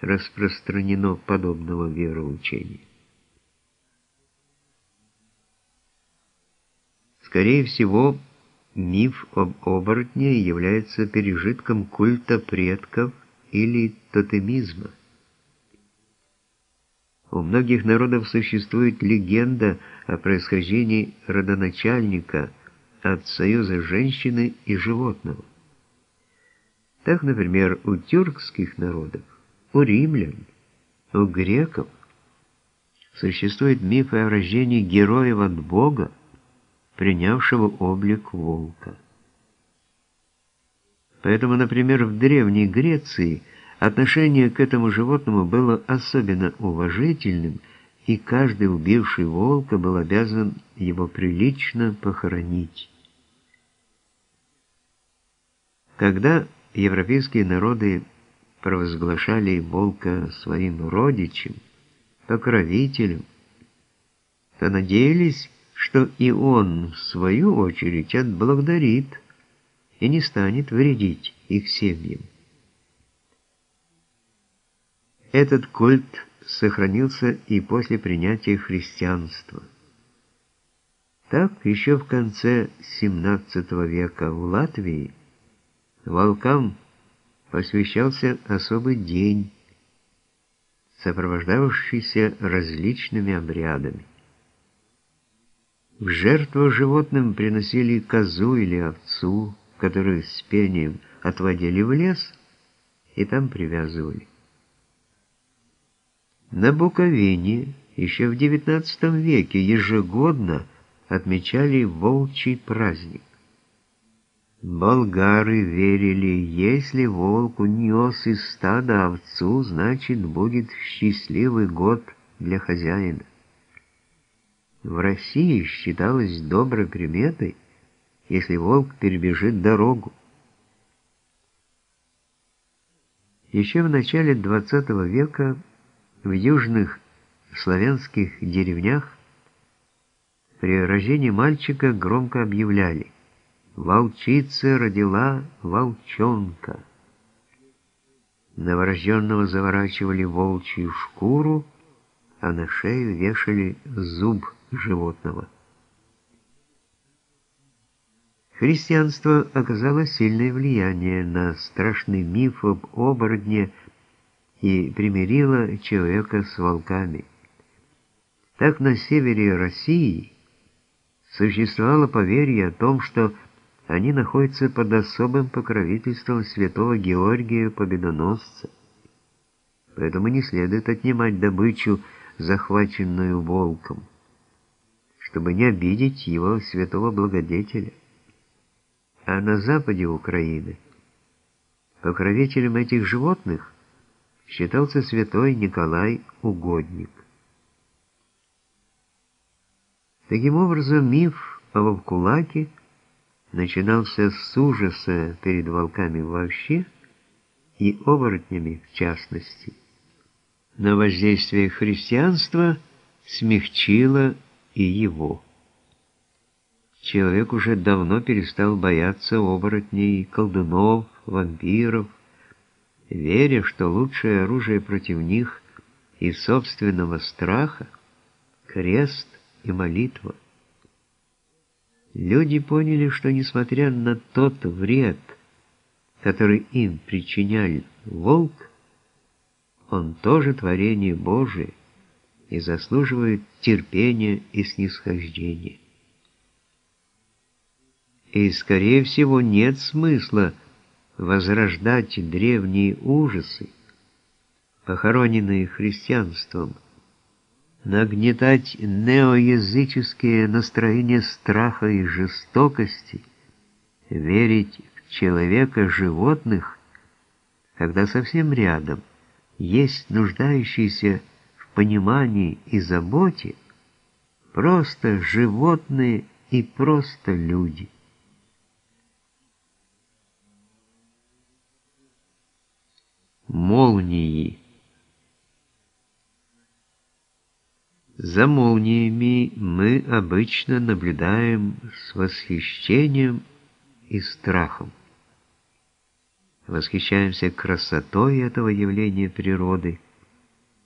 распространено подобного вероучения. Скорее всего, миф об оборотне является пережитком культа предков или тотемизма. У многих народов существует легенда о происхождении родоначальника от союза женщины и животного. Так, например, у тюркских народов, у римлян, у греков существует миф о рождении героев от Бога, принявшего облик волка. Поэтому, например, в Древней Греции отношение к этому животному было особенно уважительным, и каждый убивший волка был обязан его прилично похоронить. Когда европейские народы провозглашали волка своим родичем, покровителем, то надеялись, что и он, в свою очередь, отблагодарит и не станет вредить их семьям. Этот культ сохранился и после принятия христианства. Так, еще в конце XVII века в Латвии волкам посвящался особый день, сопровождавшийся различными обрядами. В жертву животным приносили козу или овцу, которую с пением отводили в лес и там привязывали. На Буковине еще в XIX веке ежегодно отмечали волчий праздник. Болгары верили, если волк унес из стада овцу, значит, будет счастливый год для хозяина. В России считалось доброй приметой, если волк перебежит дорогу. Еще в начале XX века в южных славянских деревнях при рождении мальчика громко объявляли «Волчица родила волчонка». Новорожденного заворачивали волчью шкуру, а на шею вешали зуб животного. Христианство оказало сильное влияние на страшный миф об оборотне и примирило человека с волками. Так на севере России существовало поверье о том, что они находятся под особым покровительством святого Георгия Победоносца. Поэтому не следует отнимать добычу, захваченную волком чтобы не обидеть его святого благодетеля. А на западе Украины покровителем этих животных считался святой Николай Угодник. Таким образом, миф о Вовкулаке начинался с ужаса перед волками вообще и оборотнями в частности. Но воздействие христианства смягчило и его. Человек уже давно перестал бояться оборотней, колдунов, вампиров, веря, что лучшее оружие против них и собственного страха — крест и молитва. Люди поняли, что несмотря на тот вред, который им причинял волк, он тоже творение Божие — и заслуживают терпения и снисхождения. И, скорее всего, нет смысла возрождать древние ужасы, похороненные христианством, нагнетать неоязыческие настроения страха и жестокости, верить в человека животных, когда совсем рядом есть нуждающиеся понимании и заботе просто животные и просто люди. Молнии За молниями мы обычно наблюдаем с восхищением и страхом. восхищаемся красотой этого явления природы –